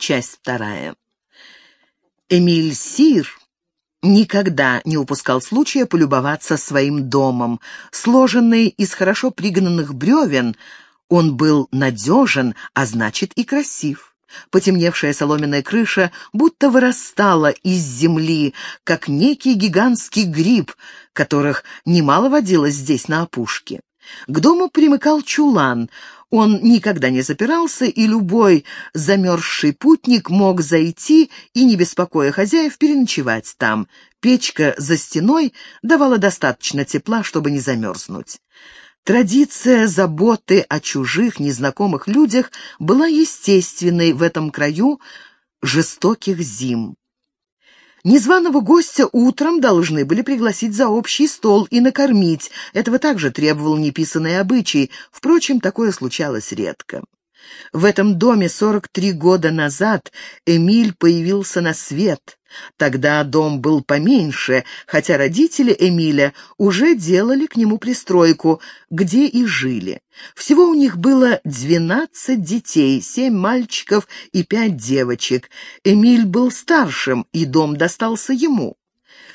часть вторая. Эмиль Сир никогда не упускал случая полюбоваться своим домом. Сложенный из хорошо пригнанных бревен, он был надежен, а значит и красив. Потемневшая соломенная крыша будто вырастала из земли, как некий гигантский гриб, которых немало водилось здесь на опушке. К дому примыкал чулан. Он никогда не запирался, и любой замерзший путник мог зайти и, не беспокоя хозяев, переночевать там. Печка за стеной давала достаточно тепла, чтобы не замерзнуть. Традиция заботы о чужих, незнакомых людях была естественной в этом краю жестоких зим. Незваного гостя утром должны были пригласить за общий стол и накормить. Этого также требовал неписанный обычай. Впрочем, такое случалось редко. В этом доме 43 года назад Эмиль появился на свет. Тогда дом был поменьше, хотя родители Эмиля уже делали к нему пристройку, где и жили. Всего у них было 12 детей, 7 мальчиков и 5 девочек. Эмиль был старшим, и дом достался ему.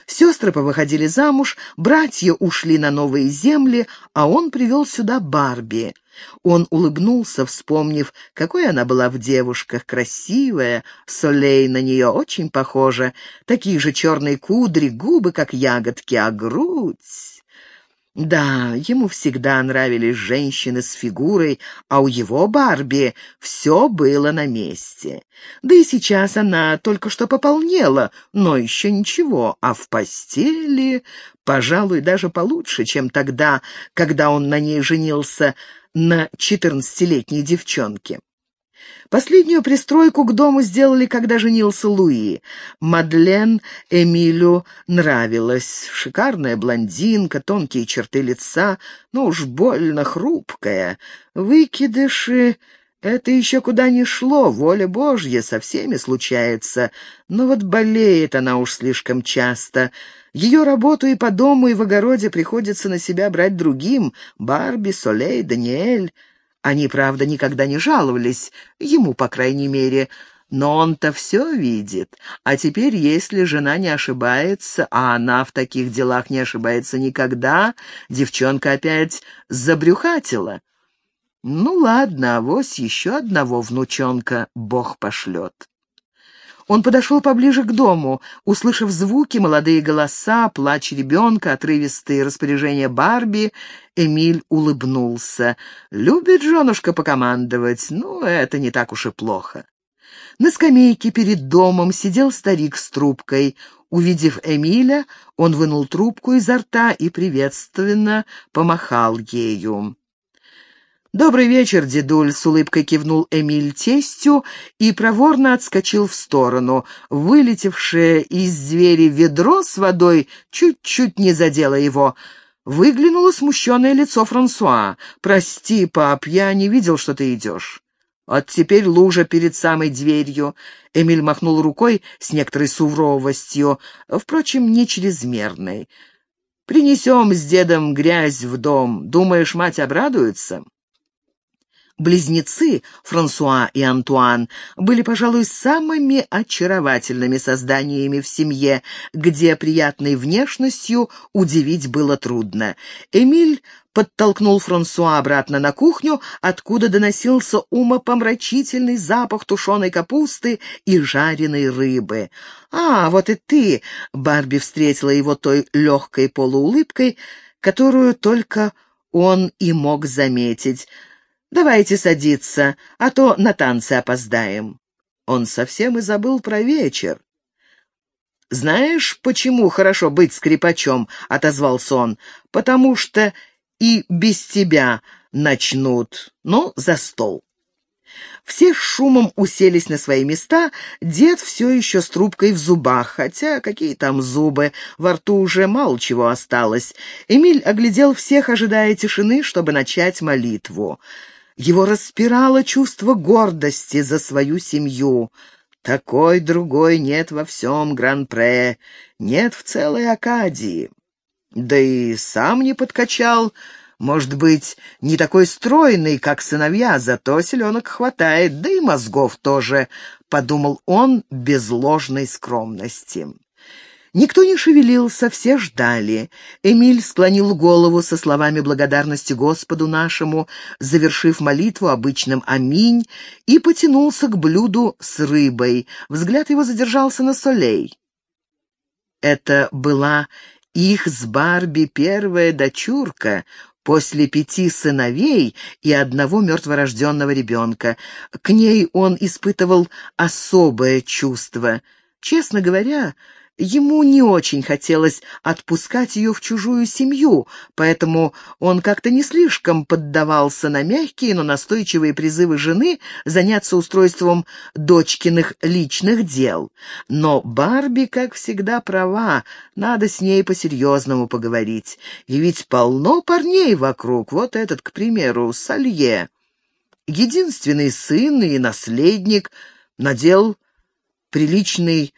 Сестры повыходили замуж, братья ушли на новые земли, а он привел сюда Барби. Он улыбнулся, вспомнив, какой она была в девушках, красивая, Солей на нее очень похожа, такие же черные кудри, губы, как ягодки, а грудь... Да, ему всегда нравились женщины с фигурой, а у его Барби все было на месте. Да и сейчас она только что пополнела, но еще ничего, а в постели, пожалуй, даже получше, чем тогда, когда он на ней женился на четырнадцатилетней девчонке. Последнюю пристройку к дому сделали, когда женился Луи. Мадлен Эмилю нравилась. Шикарная блондинка, тонкие черты лица, но уж больно хрупкая. Выкидыши — это еще куда ни шло, воля Божья со всеми случается. Но вот болеет она уж слишком часто. Ее работу и по дому, и в огороде приходится на себя брать другим — Барби, Солей, Даниэль — они, правда, никогда не жаловались, ему, по крайней мере, но он-то все видит. А теперь, если жена не ошибается, а она в таких делах не ошибается никогда, девчонка опять забрюхатила. Ну ладно, авось еще одного внучонка Бог пошлет. Он подошел поближе к дому. Услышав звуки, молодые голоса, плач ребенка, отрывистые распоряжения Барби, Эмиль улыбнулся. «Любит женушка покомандовать? Ну, это не так уж и плохо». На скамейке перед домом сидел старик с трубкой. Увидев Эмиля, он вынул трубку изо рта и приветственно помахал ею. «Добрый вечер, дедуль», — с улыбкой кивнул Эмиль тестю и проворно отскочил в сторону. Вылетевшее из двери ведро с водой чуть-чуть не задело его. Выглянуло смущенное лицо Франсуа. «Прости, пап, я не видел, что ты идешь». «Вот теперь лужа перед самой дверью». Эмиль махнул рукой с некоторой суровостью, впрочем, не чрезмерной. «Принесем с дедом грязь в дом. Думаешь, мать обрадуется?» Близнецы, Франсуа и Антуан, были, пожалуй, самыми очаровательными созданиями в семье, где приятной внешностью удивить было трудно. Эмиль подтолкнул Франсуа обратно на кухню, откуда доносился умопомрачительный запах тушеной капусты и жареной рыбы. «А, вот и ты!» — Барби встретила его той легкой полуулыбкой, которую только он и мог заметить — Давайте садиться, а то на танцы опоздаем». Он совсем и забыл про вечер. «Знаешь, почему хорошо быть скрипачом?» — отозвался он. «Потому что и без тебя начнут. Ну, за стол». Все с шумом уселись на свои места, дед все еще с трубкой в зубах, хотя какие там зубы, во рту уже мало чего осталось. Эмиль оглядел всех, ожидая тишины, чтобы начать молитву. Его распирало чувство гордости за свою семью. Такой другой нет во всем Гран-Пре, нет в целой Акадии. Да и сам не подкачал, Может быть, не такой стройный, как сыновья, зато селенок хватает, да и мозгов тоже, — подумал он без ложной скромности. Никто не шевелился, все ждали. Эмиль склонил голову со словами благодарности Господу нашему, завершив молитву обычным «Аминь», и потянулся к блюду с рыбой. Взгляд его задержался на солей. Это была их с Барби первая дочурка, после пяти сыновей и одного мертворожденного ребенка. К ней он испытывал особое чувство. Честно говоря, Ему не очень хотелось отпускать ее в чужую семью, поэтому он как-то не слишком поддавался на мягкие, но настойчивые призывы жены заняться устройством дочкиных личных дел. Но Барби, как всегда, права, надо с ней по-серьезному поговорить. И ведь полно парней вокруг, вот этот, к примеру, Салье. Единственный сын и наследник надел приличный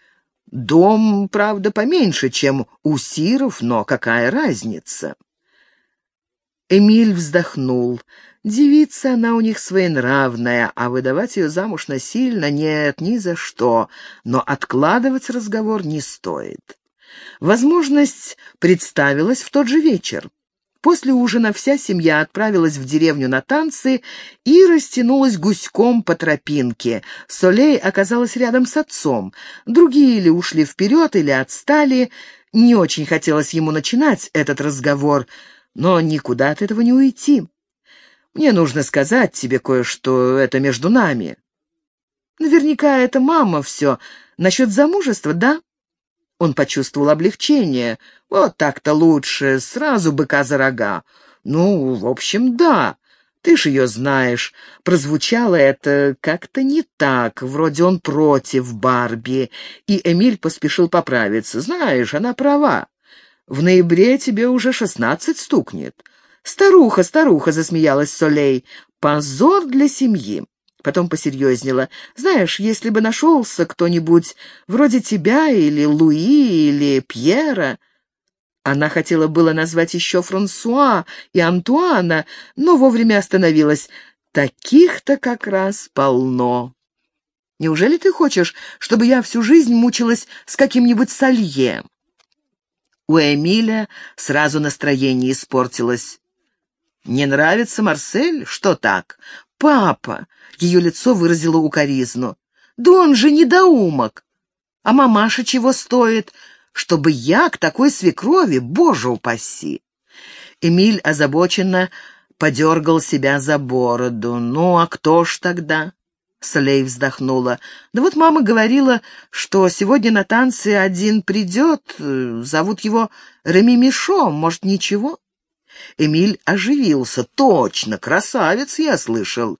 Дом, правда, поменьше, чем у Сиров, но какая разница? Эмиль вздохнул. Девица она у них своенравная, а выдавать ее замуж насильно нет, ни за что. Но откладывать разговор не стоит. Возможность представилась в тот же вечер. После ужина вся семья отправилась в деревню на танцы и растянулась гуськом по тропинке. Солей оказалась рядом с отцом. Другие или ушли вперед, или отстали. Не очень хотелось ему начинать этот разговор, но никуда от этого не уйти. «Мне нужно сказать тебе кое-что, это между нами». «Наверняка это мама все. Насчет замужества, да?» Он почувствовал облегчение. «Вот так-то лучше, сразу быка за рога». «Ну, в общем, да. Ты ж ее знаешь. Прозвучало это как-то не так, вроде он против Барби». И Эмиль поспешил поправиться. «Знаешь, она права. В ноябре тебе уже шестнадцать стукнет». «Старуха, старуха!» — засмеялась Солей. «Позор для семьи!» Потом посерьезнела. «Знаешь, если бы нашелся кто-нибудь вроде тебя или Луи или Пьера...» Она хотела было назвать еще Франсуа и Антуана, но вовремя остановилась. «Таких-то как раз полно». «Неужели ты хочешь, чтобы я всю жизнь мучилась с каким-нибудь салье?» У Эмиля сразу настроение испортилось. «Не нравится Марсель? Что так? «Папа!» — ее лицо выразило укоризну. «Да он же недоумок! А мамаша чего стоит? Чтобы я к такой свекрови, боже упаси!» Эмиль озабоченно подергал себя за бороду. «Ну, а кто ж тогда?» Слей вздохнула. «Да вот мама говорила, что сегодня на танцы один придет, зовут его Реми Мишо, может, ничего?» Эмиль оживился. «Точно, красавец, я слышал.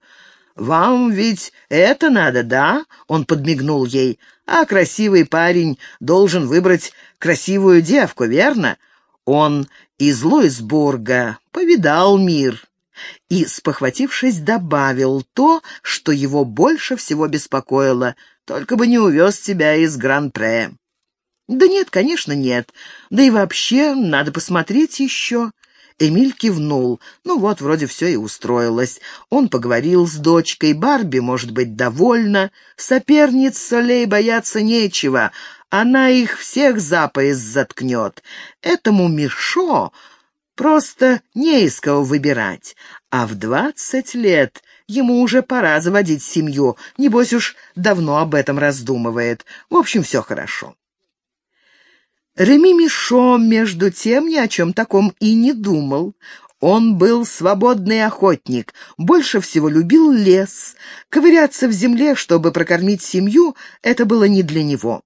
Вам ведь это надо, да?» Он подмигнул ей. «А красивый парень должен выбрать красивую девку, верно? Он из Луисбурга, повидал мир». И, спохватившись, добавил то, что его больше всего беспокоило. «Только бы не увез тебя из Гран-Пре». «Да нет, конечно, нет. Да и вообще, надо посмотреть еще». Эмиль кивнул. Ну вот, вроде все и устроилось. Он поговорил с дочкой. Барби, может быть, довольна. Соперниц Солей бояться нечего. Она их всех за пояс заткнет. Этому Мишо просто не из кого выбирать. А в двадцать лет ему уже пора заводить семью. Небось уж давно об этом раздумывает. В общем, все хорошо. Реми Мишо, между тем, ни о чем таком и не думал. Он был свободный охотник, больше всего любил лес. Ковыряться в земле, чтобы прокормить семью, это было не для него.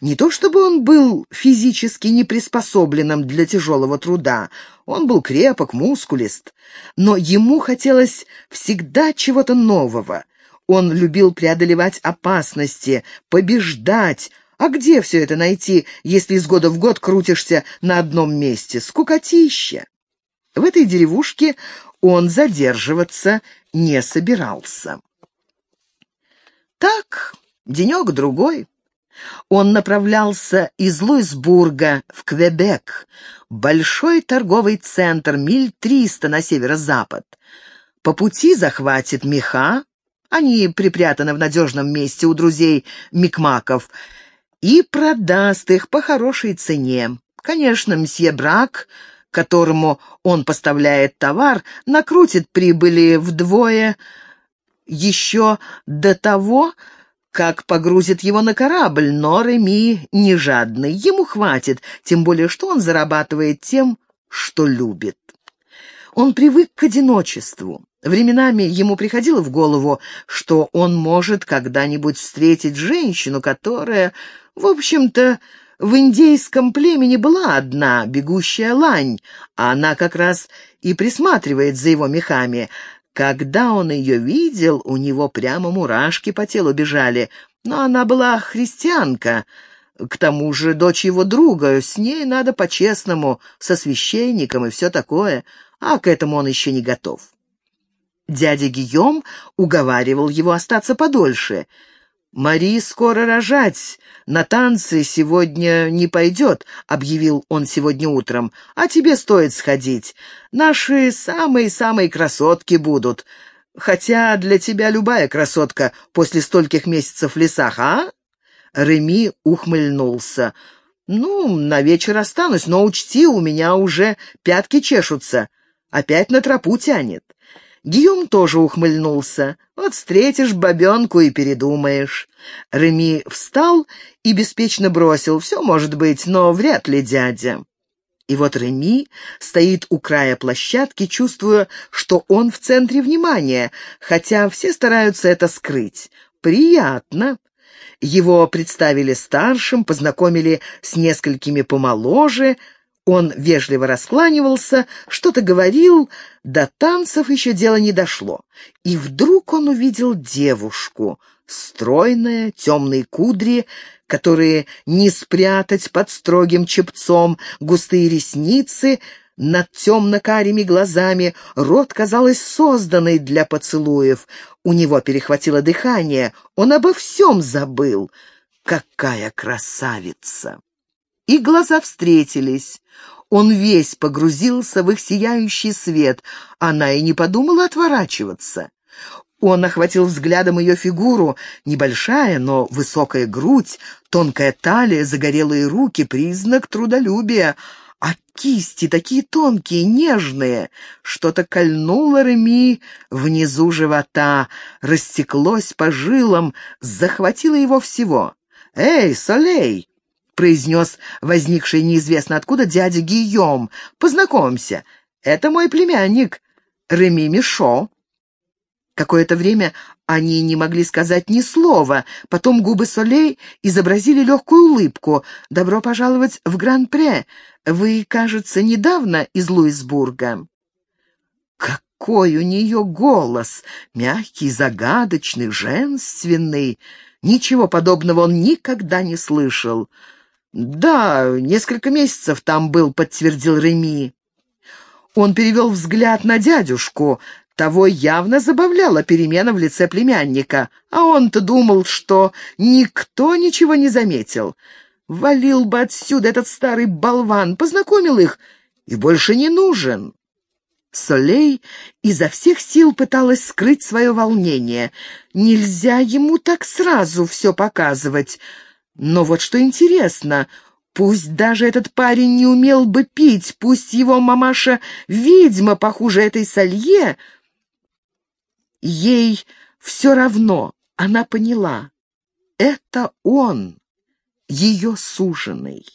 Не то чтобы он был физически неприспособленным для тяжелого труда, он был крепок, мускулист, но ему хотелось всегда чего-то нового. Он любил преодолевать опасности, побеждать, а где все это найти, если из года в год крутишься на одном месте? Скукотища. В этой деревушке он задерживаться не собирался. Так, денек-другой. Он направлялся из Луисбурга в Квебек, большой торговый центр, миль триста на северо-запад. По пути захватит меха, они припрятаны в надежном месте у друзей Микмаков, и продаст их по хорошей цене. Конечно, мсье Брак, которому он поставляет товар, накрутит прибыли вдвое еще до того, как погрузит его на корабль, но Реми не жадный, ему хватит, тем более что он зарабатывает тем, что любит. Он привык к одиночеству. Временами ему приходило в голову, что он может когда-нибудь встретить женщину, которая, в общем-то, в индейском племени была одна, бегущая лань, а она как раз и присматривает за его мехами. Когда он ее видел, у него прямо мурашки по телу бежали. Но она была христианка, к тому же дочь его друга, с ней надо по-честному, со священником и все такое, а к этому он еще не готов. Дядя Гийом уговаривал его остаться подольше — «Мари скоро рожать. На танцы сегодня не пойдет», — объявил он сегодня утром. «А тебе стоит сходить. Наши самые-самые красотки будут. Хотя для тебя любая красотка после стольких месяцев в лесах, а?» Реми ухмыльнулся. «Ну, на вечер останусь, но учти, у меня уже пятки чешутся. Опять на тропу тянет». Гийом тоже ухмыльнулся. «Вот встретишь бабенку и передумаешь». Реми встал и беспечно бросил. «Все может быть, но вряд ли дядя». И вот Реми стоит у края площадки, чувствуя, что он в центре внимания, хотя все стараются это скрыть. Приятно. Его представили старшим, познакомили с несколькими помоложе, он вежливо раскланивался, что-то говорил, до танцев еще дело не дошло. И вдруг он увидел девушку, стройная, темные кудри, которые не спрятать под строгим чепцом, густые ресницы над темно-карими глазами, рот, казалось, созданный для поцелуев. У него перехватило дыхание, он обо всем забыл. Какая красавица! И глаза встретились. Он весь погрузился в их сияющий свет. Она и не подумала отворачиваться. Он охватил взглядом ее фигуру, небольшая, но высокая грудь, тонкая талия, загорелые руки, признак трудолюбия, а кисти такие тонкие, нежные. Что-то кольнуло Реми внизу живота, растеклось по жилам, захватило его всего. «Эй, Солей!» — произнес возникший неизвестно откуда дядя Гийом. «Познакомься, это мой племянник, Реми Мишо». Какое-то время они не могли сказать ни слова, потом губы Солей изобразили легкую улыбку. «Добро пожаловать в Гран-Пре. Вы, кажется, недавно из Луисбурга». Какой у нее голос! Мягкий, загадочный, женственный. Ничего подобного он никогда не слышал. «Да, несколько месяцев там был», — подтвердил Реми. Он перевел взгляд на дядюшку. Того явно забавляла перемена в лице племянника, а он-то думал, что никто ничего не заметил. Валил бы отсюда этот старый болван, познакомил их и больше не нужен. Солей изо всех сил пыталась скрыть свое волнение. Нельзя ему так сразу все показывать. Но вот что интересно, пусть даже этот парень не умел бы пить, пусть его мамаша ведьма похуже этой Салье, ей все равно, она поняла, это он, ее суженый.